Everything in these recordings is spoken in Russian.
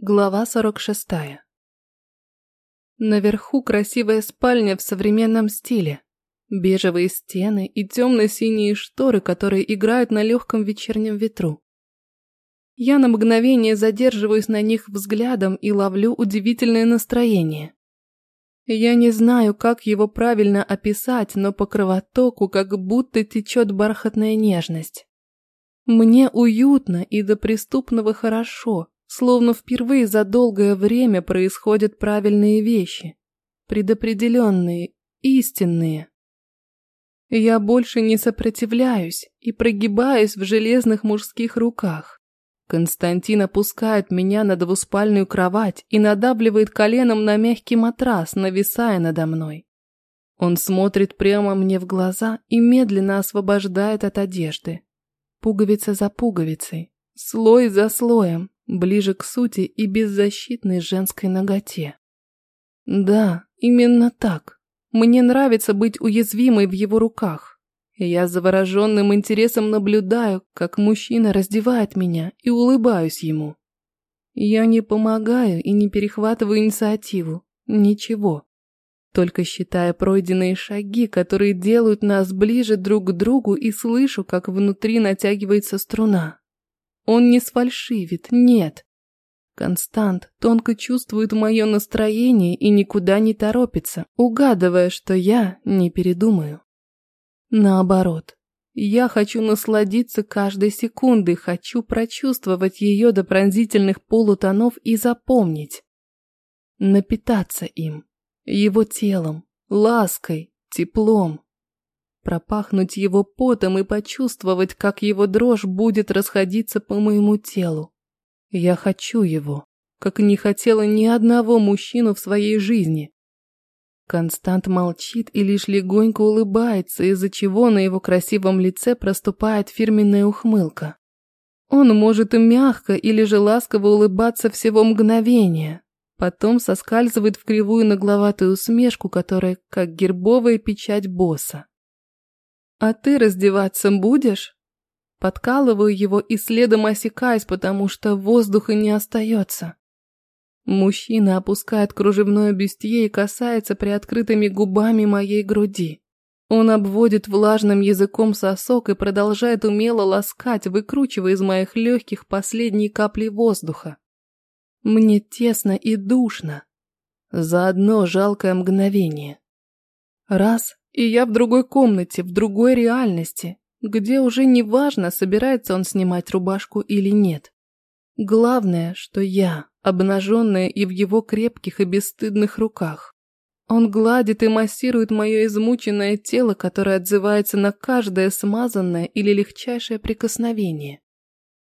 Глава 46. Наверху красивая спальня в современном стиле. Бежевые стены и темно-синие шторы, которые играют на легком вечернем ветру. Я на мгновение задерживаюсь на них взглядом и ловлю удивительное настроение. Я не знаю, как его правильно описать, но по кровотоку как будто течет бархатная нежность. Мне уютно и до преступного хорошо, Словно впервые за долгое время происходят правильные вещи. Предопределенные, истинные. Я больше не сопротивляюсь и прогибаюсь в железных мужских руках. Константин опускает меня на двуспальную кровать и надавливает коленом на мягкий матрас, нависая надо мной. Он смотрит прямо мне в глаза и медленно освобождает от одежды. Пуговица за пуговицей, слой за слоем, ближе к сути и беззащитной женской ноготе. Да, именно так. Мне нравится быть уязвимой в его руках. Я завороженным интересом наблюдаю, как мужчина раздевает меня и улыбаюсь ему. Я не помогаю и не перехватываю инициативу. Ничего. Только считая пройденные шаги, которые делают нас ближе друг к другу и слышу, как внутри натягивается струна. Он не сфальшивит, нет. Констант тонко чувствует мое настроение и никуда не торопится, угадывая, что я не передумаю. Наоборот, я хочу насладиться каждой секундой, хочу прочувствовать ее до пронзительных полутонов и запомнить. Напитаться им, его телом, лаской, теплом пропахнуть его потом и почувствовать, как его дрожь будет расходиться по моему телу. Я хочу его, как не хотела ни одного мужчину в своей жизни. Констант молчит и лишь легонько улыбается, из-за чего на его красивом лице проступает фирменная ухмылка. Он может и мягко или же ласково улыбаться всего мгновения, потом соскальзывает в кривую нагловатую усмешку, которая как гербовая печать босса. «А ты раздеваться будешь?» Подкалываю его и следом осекаюсь, потому что воздуха не остается. Мужчина опускает кружевное бюстье и касается приоткрытыми губами моей груди. Он обводит влажным языком сосок и продолжает умело ласкать, выкручивая из моих легких последние капли воздуха. Мне тесно и душно. За одно жалкое мгновение. Раз, и я в другой комнате, в другой реальности, где уже не важно, собирается он снимать рубашку или нет. Главное, что я, обнаженная и в его крепких и бесстыдных руках. Он гладит и массирует мое измученное тело, которое отзывается на каждое смазанное или легчайшее прикосновение.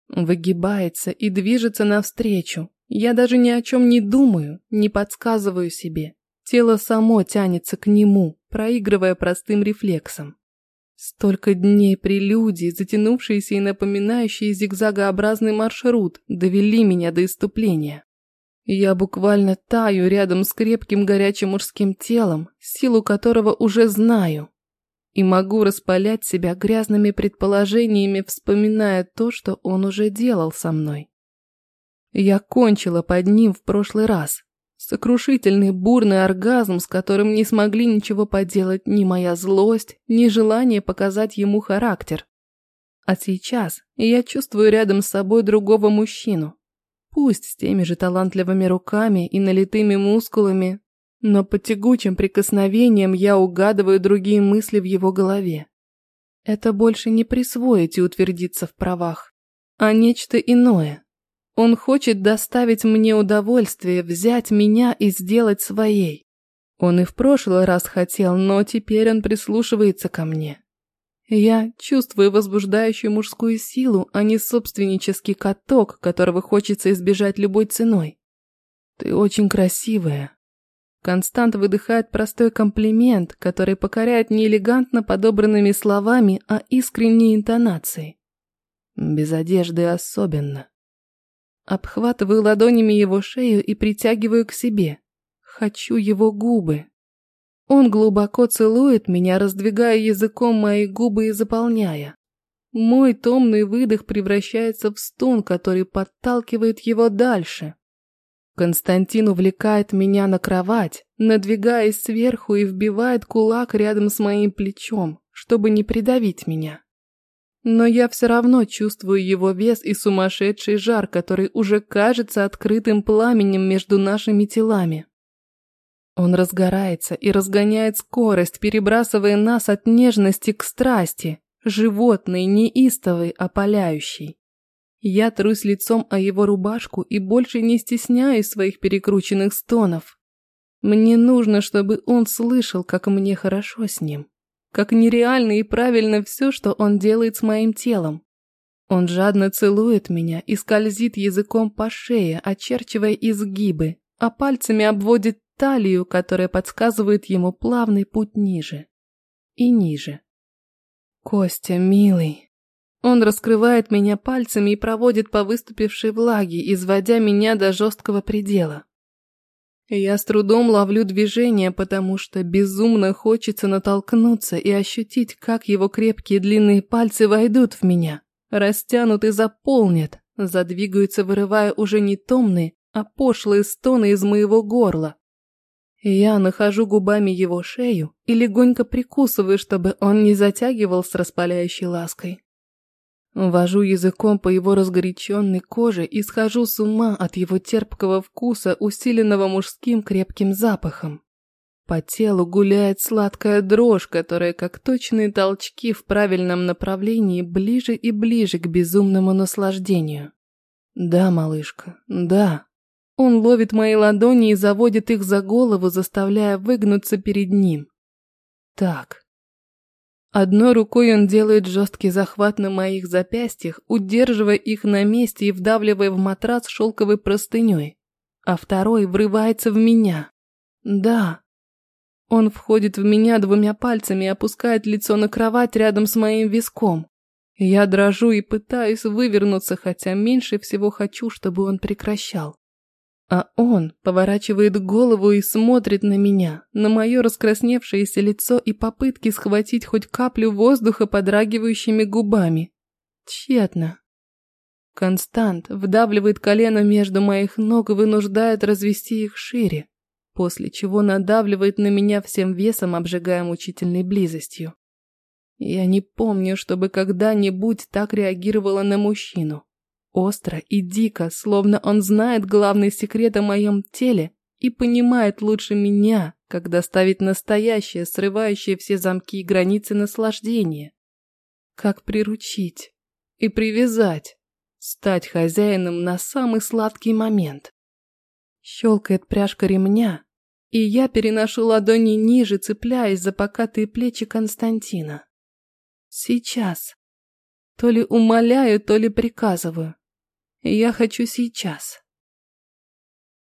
Выгибается и движется навстречу. Я даже ни о чем не думаю, не подсказываю себе. Тело само тянется к нему, проигрывая простым рефлексом. Столько дней прелюдий, затянувшиеся и напоминающие зигзагообразный маршрут, довели меня до иступления. Я буквально таю рядом с крепким горячим мужским телом, силу которого уже знаю, и могу распалять себя грязными предположениями, вспоминая то, что он уже делал со мной. Я кончила под ним в прошлый раз, Сокрушительный бурный оргазм, с которым не смогли ничего поделать ни моя злость, ни желание показать ему характер. А сейчас я чувствую рядом с собой другого мужчину. Пусть с теми же талантливыми руками и налитыми мускулами, но по тягучим прикосновениям я угадываю другие мысли в его голове. Это больше не присвоить и утвердиться в правах, а нечто иное, он хочет доставить мне удовольствие, взять меня и сделать своей. Он и в прошлый раз хотел, но теперь он прислушивается ко мне. Я чувствую возбуждающую мужскую силу, а не собственнический каток, которого хочется избежать любой ценой. Ты очень красивая. Констант выдыхает простой комплимент, который покоряет не элегантно подобранными словами, а искренней интонацией. Без одежды особенно. Обхватываю ладонями его шею и притягиваю к себе. Хочу его губы. Он глубоко целует меня, раздвигая языком мои губы и заполняя. Мой томный выдох превращается в стон, который подталкивает его дальше. Константин увлекает меня на кровать, надвигаясь сверху и вбивает кулак рядом с моим плечом, чтобы не придавить меня. Но я все равно чувствую его вес и сумасшедший жар, который уже кажется открытым пламенем между нашими телами. Он разгорается и разгоняет скорость, перебрасывая нас от нежности к страсти, животной, неистовой, опаляющей. Я трусь лицом о его рубашку и больше не стесняюсь своих перекрученных стонов. Мне нужно, чтобы он слышал, как мне хорошо с ним. Как нереально и правильно все, что он делает с моим телом. Он жадно целует меня и скользит языком по шее, очерчивая изгибы, а пальцами обводит талию, которая подсказывает ему плавный путь ниже. И ниже. Костя, милый, он раскрывает меня пальцами и проводит по выступившей влаге, изводя меня до жесткого предела. Я с трудом ловлю движение, потому что безумно хочется натолкнуться и ощутить, как его крепкие длинные пальцы войдут в меня, растянут и заполнят, задвигаются, вырывая уже не томные, а пошлые стоны из моего горла. Я нахожу губами его шею и легонько прикусываю, чтобы он не затягивал с распаляющей лаской. Вожу языком по его разгоряченной коже и схожу с ума от его терпкого вкуса, усиленного мужским крепким запахом. По телу гуляет сладкая дрожь, которая, как точные толчки в правильном направлении, ближе и ближе к безумному наслаждению. Да, малышка, да. Он ловит мои ладони и заводит их за голову, заставляя выгнуться перед ним. Так, Одной рукой он делает жесткий захват на моих запястьях, удерживая их на месте и вдавливая в матрас шелковой простыней, а второй врывается в меня. Да. Он входит в меня двумя пальцами и опускает лицо на кровать рядом с моим виском. Я дрожу и пытаюсь вывернуться, хотя меньше всего хочу, чтобы он прекращал. А он поворачивает голову и смотрит на меня, на мое раскрасневшееся лицо и попытки схватить хоть каплю воздуха подрагивающими губами. Тщетно. Констант вдавливает колено между моих ног и вынуждает развести их шире, после чего надавливает на меня всем весом, обжигая мучительной близостью. Я не помню, чтобы когда-нибудь так реагировала на мужчину. Остро и дико, словно он знает главный секрет о моем теле и понимает лучше меня, как доставить настоящее, срывающее все замки и границы наслаждения. Как приручить и привязать, стать хозяином на самый сладкий момент. Щелкает пряжка ремня, и я переношу ладони ниже, цепляясь за покатые плечи Константина. Сейчас. То ли умоляю, то ли приказываю. Я хочу сейчас.